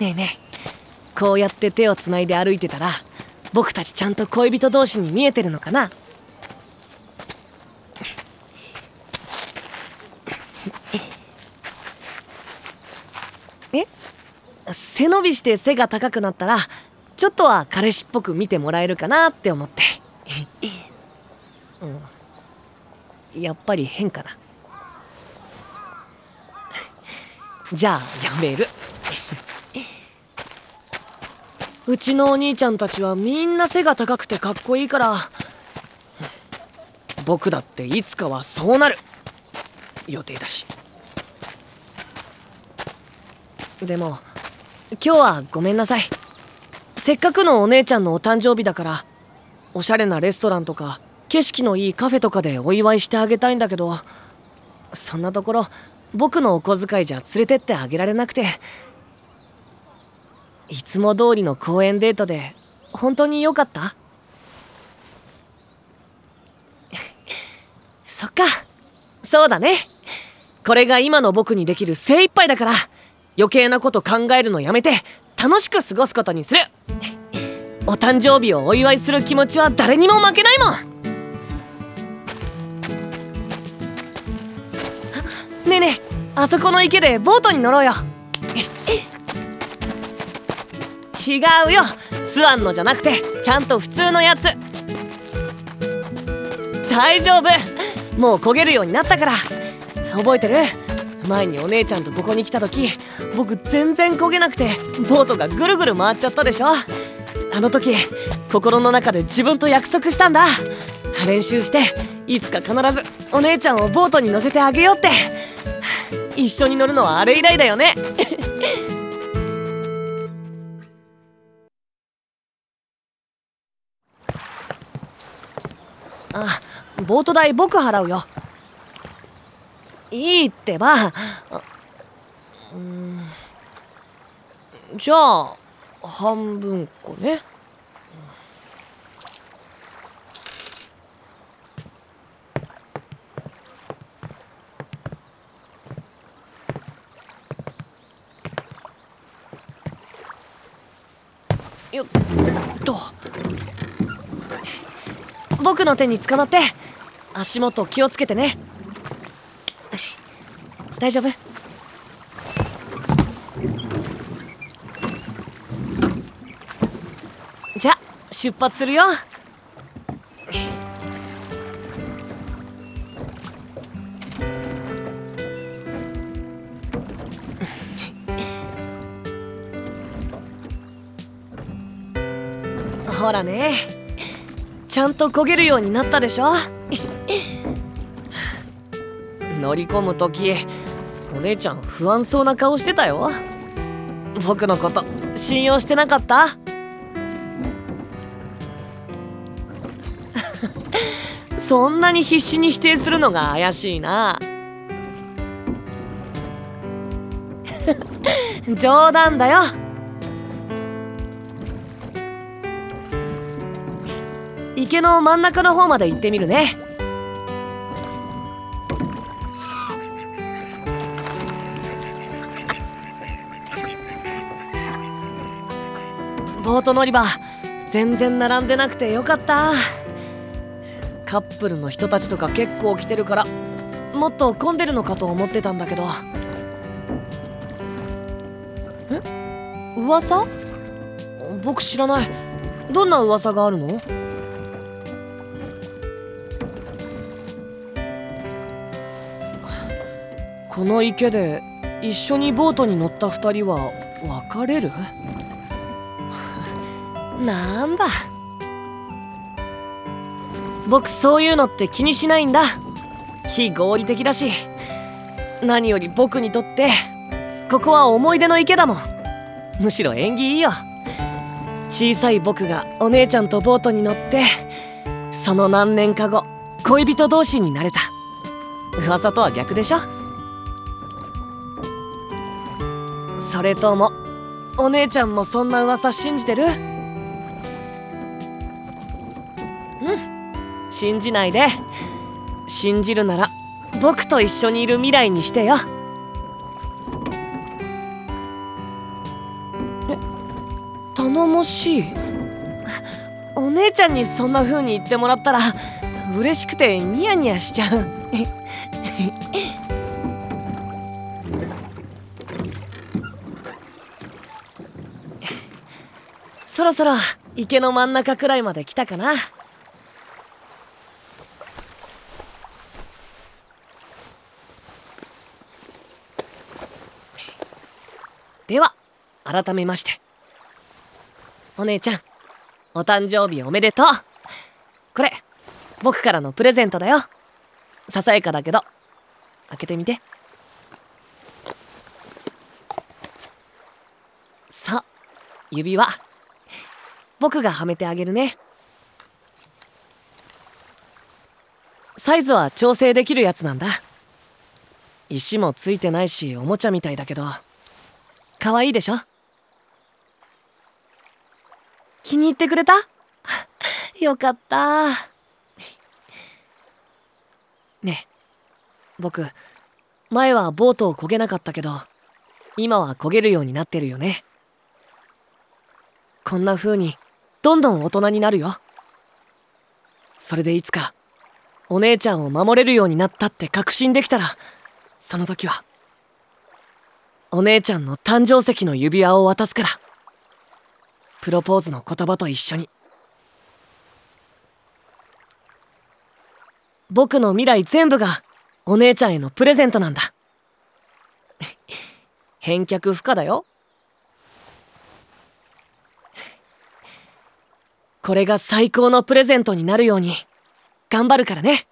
ねえねえこうやって手をつないで歩いてたら僕たちちゃんと恋人同士に見えてるのかな？え？背伸びして背が高くなったらちょっとは彼氏っぽく見てもらえるかなって思って、うん、やっぱり変かな。じゃあやめる。うちのお兄ちゃんたちはみんな背が高くてかっこいいから。僕だっていつかはそうなる。予定だし。でも今日はごめんなさい。せっかくのお姉ちゃんのお誕生日だからおしゃれなレストランとか景色のいいカフェとかでお祝いしてあげたいんだけどそんなところ僕のお小遣いじゃ連れてってあげられなくて。いつも通りの公園デートで本当に良かった？そっか。そうだね。これが今の僕にできる精一杯だから余計なこと考えるのやめて楽しく過ごすことにする。お誕生日をお祝いする気持ちは誰にも負けないもん。ねえねえあそこの池でボートに乗ろうよ。違うよ。スワンのじゃなくてちゃんと普通のやつ。大丈夫。もう焦げるようになったから。覚えてる？前にお姉ちゃんとここに来た時僕全然焦げなくてボートがぐるぐる回っちゃったでしょ。あの時心の中で自分と約束したんだ。練習していつか必ずお姉ちゃんをボートに乗せてあげようって。一緒に乗るのはあれ以来だよね。あボート代僕払うよ。いいってば。うん。じゃあ半分こね。よっと。僕の手に捕まって足元気をつけてね。大丈夫？じゃ出発するよ。ほらね。ちゃんと焦げるようになったでしょ？乗り込む時お姉ちゃん不安そうな顔してたよ。僕のこと信用してなかった？そんなに必死に否定するのが怪しいな。冗談だよ。池の真ん中の方まで行ってみるね。ボート乗り場全然並んでなくてよかった。カップルの人たちとか結構来てるからもっと混んでるのかと思ってたんだけど。え？噂？僕知らない。どんな噂があるの？この池で一緒にボートに乗った2人は別れる？なんだ。僕そういうのって気にしないんだ。非合理的だし。何より僕にとってここは思い出の池だもん。むしろ縁起いいよ。小さい僕がお姉ちゃんとボートに乗ってその何年か後恋人同士になれた。噂とは逆でしょ？それともお姉ちゃんもそんな噂信じてる？うん。信じないで。信じるなら僕と一緒にいる未来にしてよ。頼もしい。お姉ちゃんにそんな風に言ってもらったら嬉しくてニヤニヤしちゃう。そろそろ池の真ん中くらいまで来たかな。では改めまして。お姉ちゃんお誕生日おめでとう。これ僕からのプレゼントだよ。ささやかだけど。開けてみて。さあ指輪。僕がはめてあげるね。サイズは調整できるやつなんだ。石もついてないしおもちゃみたいだけど。可愛いでしょ？気に入ってくれた？よかった。ねえ僕前はボートを漕げなかったけど今は漕げるようになってるよね。こんな風にどんどん大人になるよ。それでいつかお姉ちゃんを守れるようになったって確信できたらその時はお姉ちゃんの誕生石の指輪を渡すから。プロポーズの言葉と一緒に。僕の未来全部がお姉ちゃんへのプレゼントなんだ。返却不可だよ。これが最高のプレゼントになるように頑張るからね。